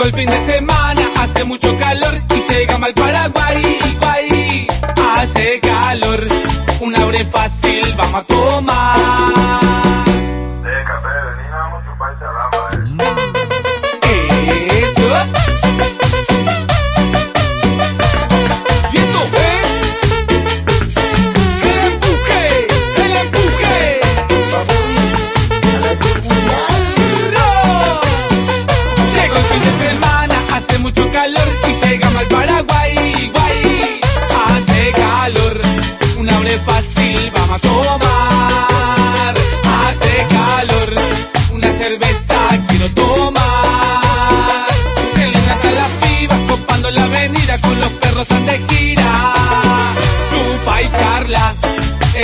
Llegó el fin de semana, hace mucho calor y llegamos al Paraguay. Guay, hace calor, un abre fácil, vamos a tomar.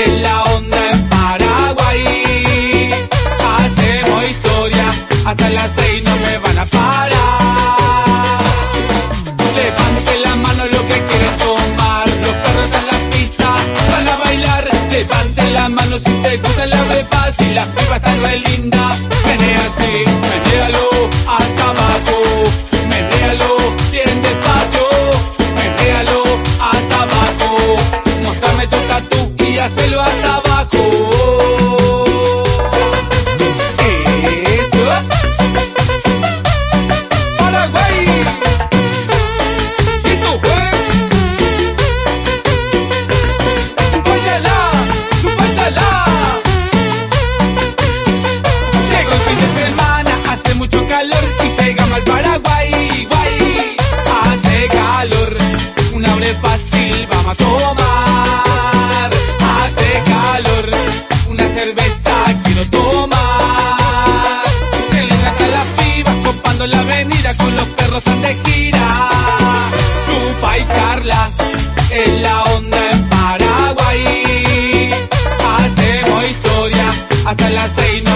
En la onda en Paraguay. Hacemos historia, hasta las seis no me van a parar. Levante la mano lo que quiere tomar. Los perros en la pista van a bailar. Levante la mano si te gusta la paz y la piba está re linda. Menea así, menealo llegamos al Paraguay. Guay, hace calor, un abre fácil, vamos a tomar. Hace calor, una cerveza quiero tomar. Linda están las pibas copando la avenida con los perros de gira. Chupa y charla, en la onda en Paraguay. Hacemos historia, hasta las seis no